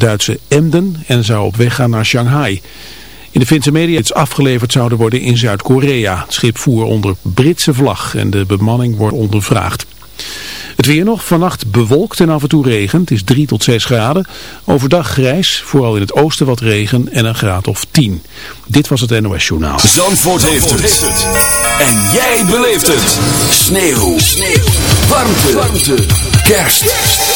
Duitse Emden en zou op weg gaan naar Shanghai. In de Finse media iets afgeleverd zouden worden in Zuid-Korea. Het schip voer onder Britse vlag en de bemanning wordt ondervraagd. Het weer nog, vannacht bewolkt en af en toe regen. Het is 3 tot 6 graden. Overdag grijs, vooral in het oosten wat regen en een graad of 10. Dit was het NOS Journaal. Zandvoort, heeft, het. En jij beleeft het. Sneeuw. Sneeuw. Warmte. Warmte. Kerst.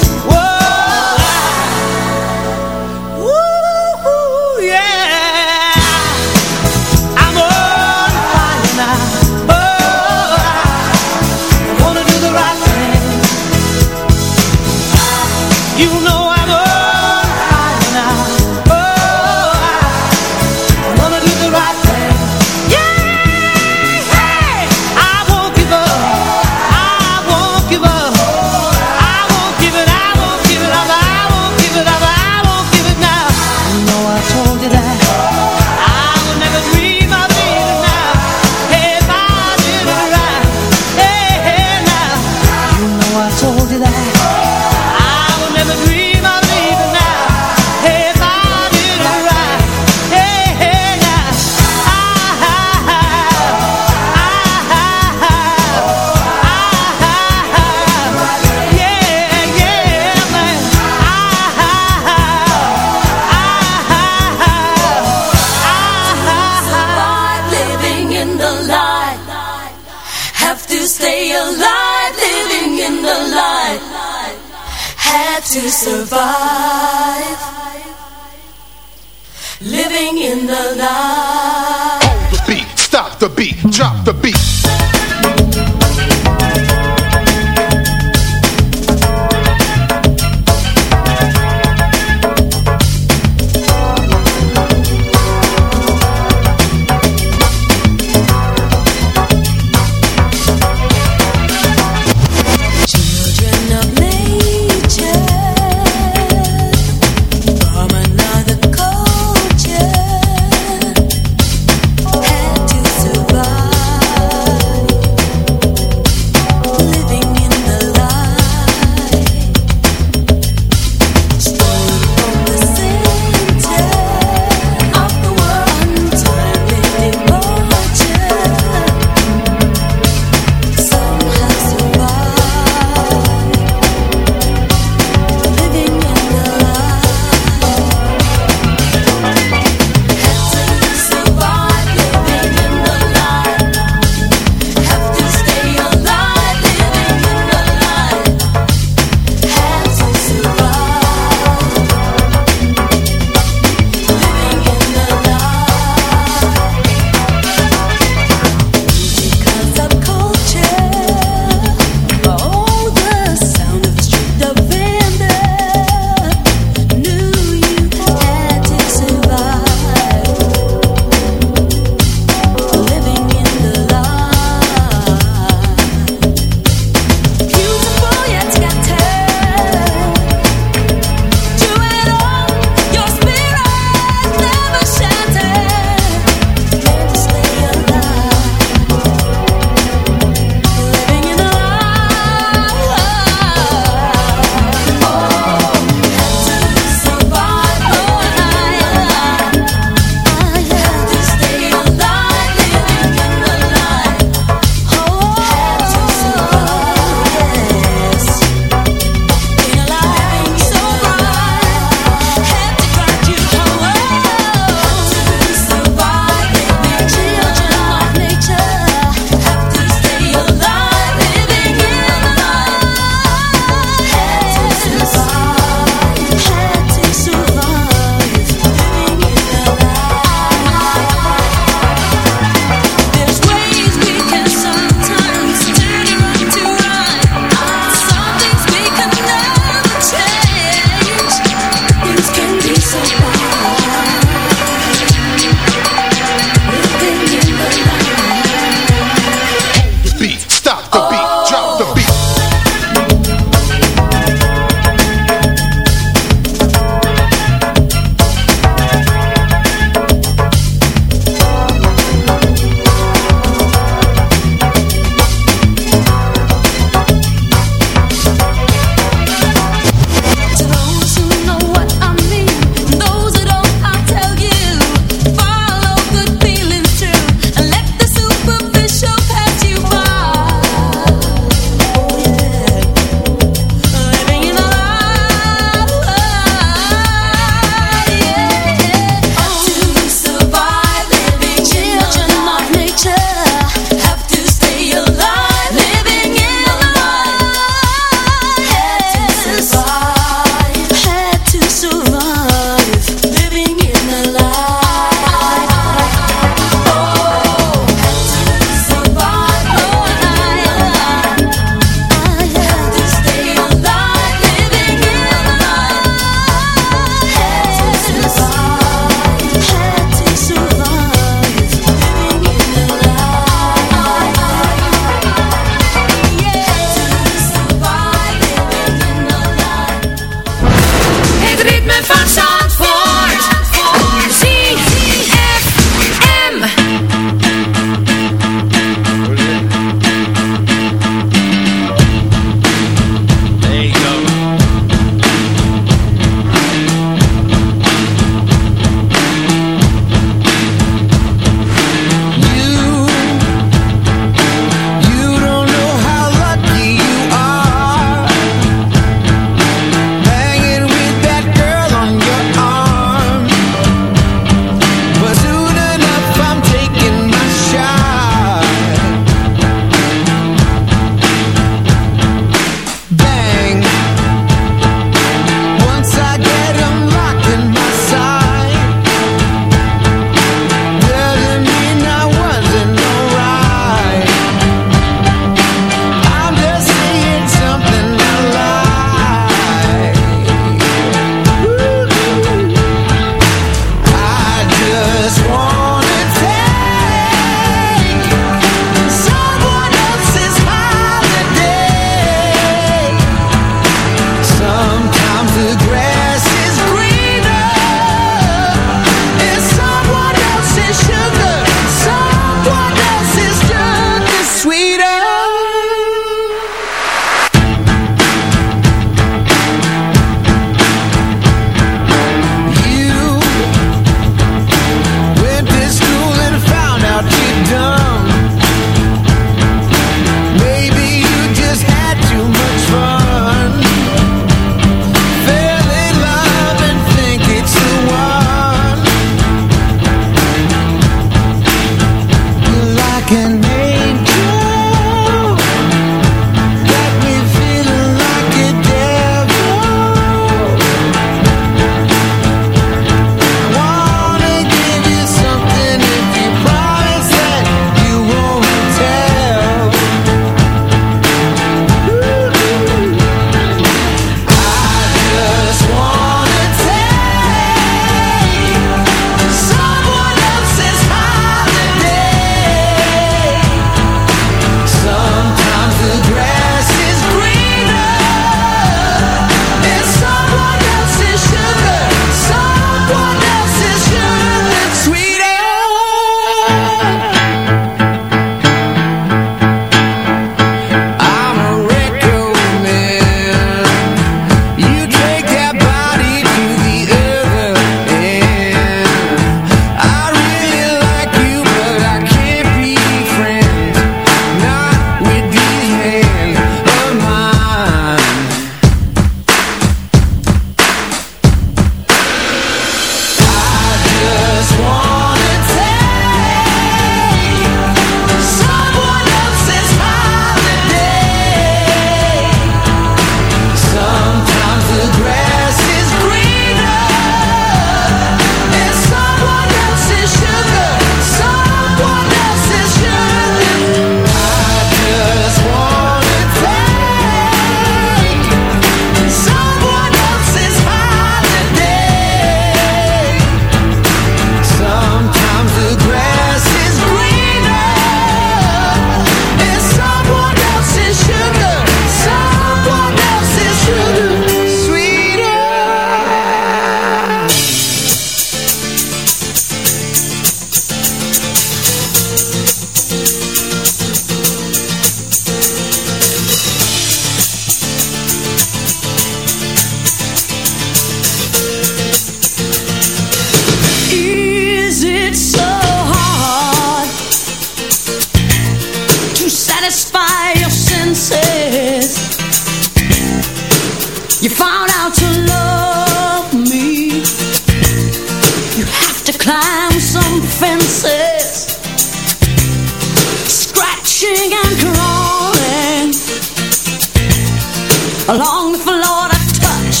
along the floor to touch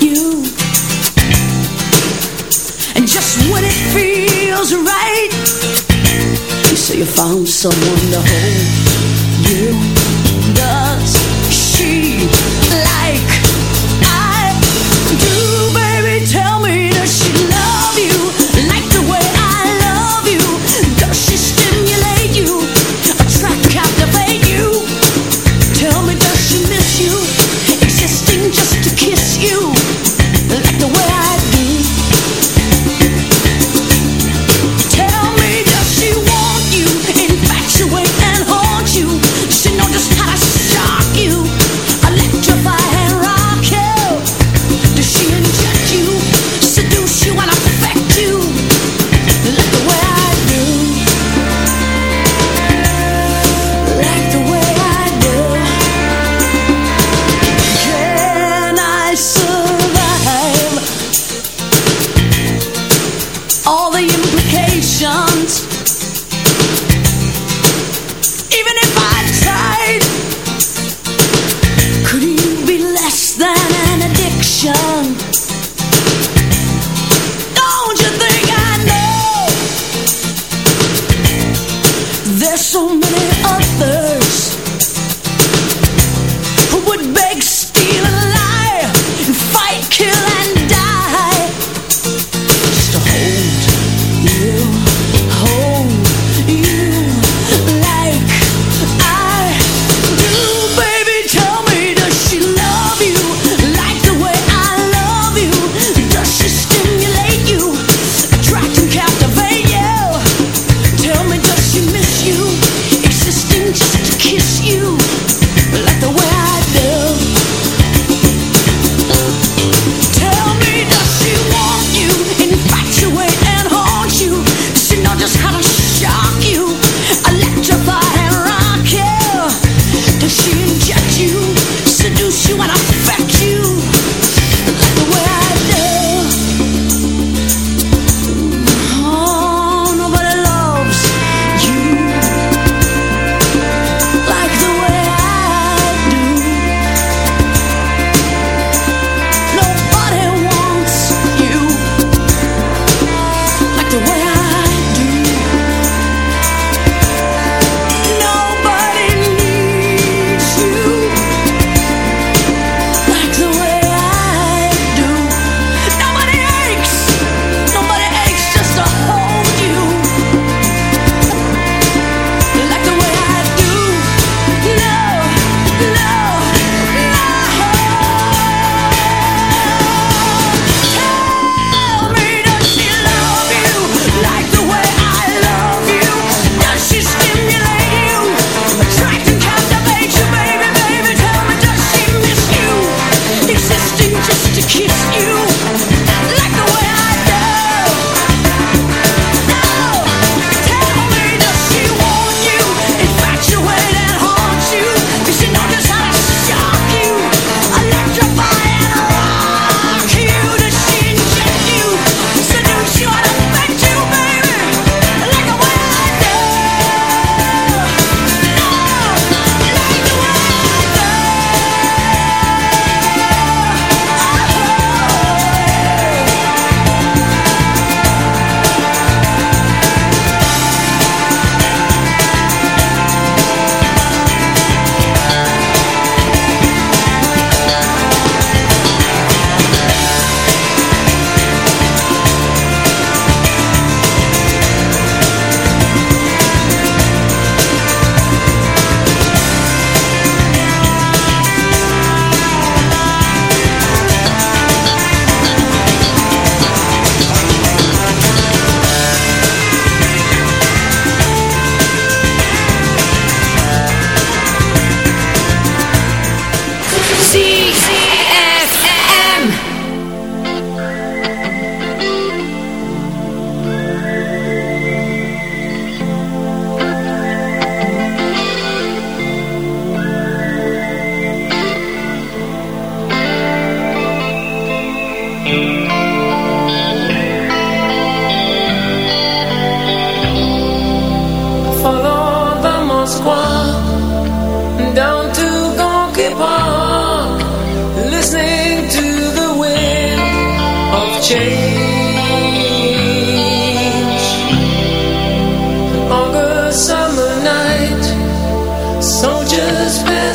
you. And just when it feels right, you say you found someone to hold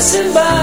The world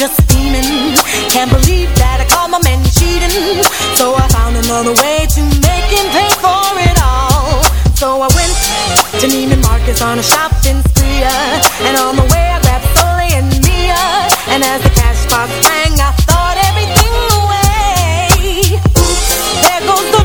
just steaming. Can't believe that I caught my man cheating. So I found another way to make him pay for it all. So I went to Neiman Marcus on a shopping spree. uh, And on the way I grabbed Sully and Mia. And as the cash box rang, I thought everything away. There goes the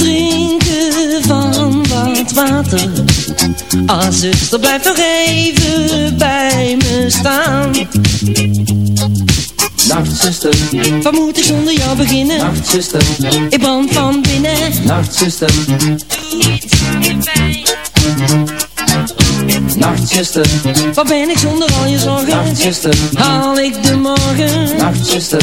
drinken van wat water. Ah zuster, blijf nog even bij me staan. Nacht zuster, Wat moet ik zonder jou beginnen? nacht zuster, Ik brand van binnen. Nacht zuster, nacht zuster, Wat ben ik zonder al je zorgen? nacht zuster, Haal ik de morgen? nacht zuster,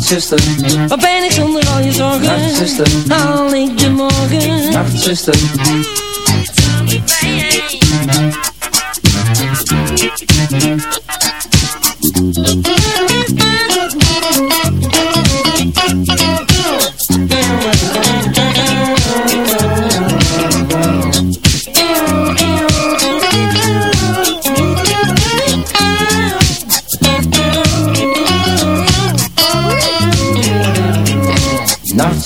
zuster, Wat ben ik zonder al je zorgen? Nacht, zuster. Haal ik de morgen? nacht zuster, nacht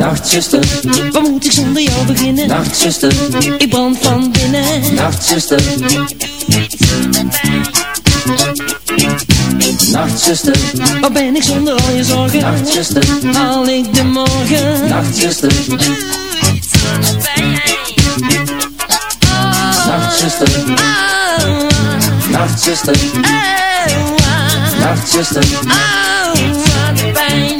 nacht zuster, Wat moet ik zonder jou beginnen? nacht zuster, Ik brand van binnen. Nacht zuster, nacht zuster, Wat ben ik zonder al je zorgen? nacht zuster, Haal ik de morgen? nacht zuster, nacht zuster, nacht zuster, nacht zuster, Pijn, pijn, pijn,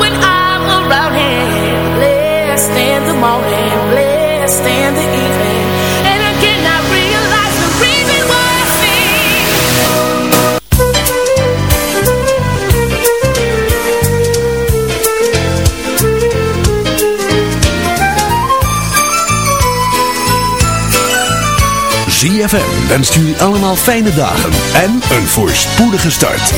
ZFM wenst jullie allemaal fijne dagen en een voorspoedige start.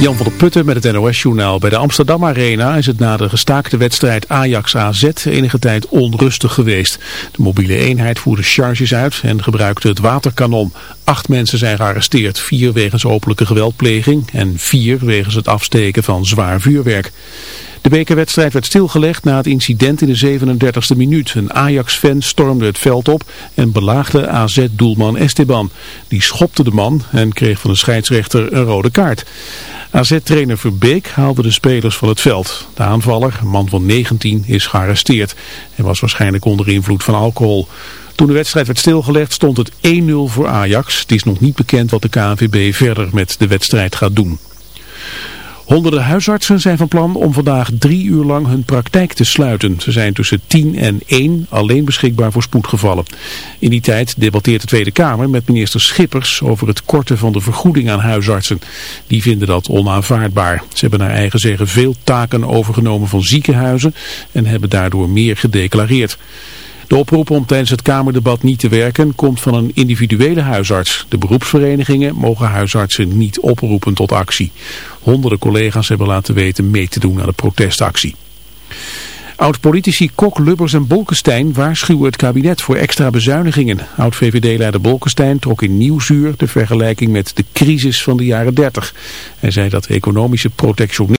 Jan van der Putten met het NOS-journaal. Bij de Amsterdam Arena is het na de gestaakte wedstrijd Ajax-AZ enige tijd onrustig geweest. De mobiele eenheid voerde charges uit en gebruikte het waterkanon. Acht mensen zijn gearresteerd, vier wegens openlijke geweldpleging en vier wegens het afsteken van zwaar vuurwerk. De bekerwedstrijd werd stilgelegd na het incident in de 37e minuut. Een Ajax-fan stormde het veld op en belaagde AZ-doelman Esteban. Die schopte de man en kreeg van de scheidsrechter een rode kaart. AZ-trainer Verbeek haalde de spelers van het veld. De aanvaller, een man van 19, is gearresteerd. Hij was waarschijnlijk onder invloed van alcohol. Toen de wedstrijd werd stilgelegd stond het 1-0 voor Ajax. Het is nog niet bekend wat de KNVB verder met de wedstrijd gaat doen. Honderden huisartsen zijn van plan om vandaag drie uur lang hun praktijk te sluiten. Ze zijn tussen 10 en 1 alleen beschikbaar voor spoedgevallen. In die tijd debatteert de Tweede Kamer met minister Schippers over het korten van de vergoeding aan huisartsen. Die vinden dat onaanvaardbaar. Ze hebben naar eigen zeggen veel taken overgenomen van ziekenhuizen en hebben daardoor meer gedeclareerd. De oproep om tijdens het Kamerdebat niet te werken komt van een individuele huisarts. De beroepsverenigingen mogen huisartsen niet oproepen tot actie. Honderden collega's hebben laten weten mee te doen aan de protestactie. Oud-politici Kok, Lubbers en Bolkestein waarschuwen het kabinet voor extra bezuinigingen. Oud-VVD-leider Bolkestein trok in Nieuwsuur de vergelijking met de crisis van de jaren 30. Hij zei dat economische protectionisme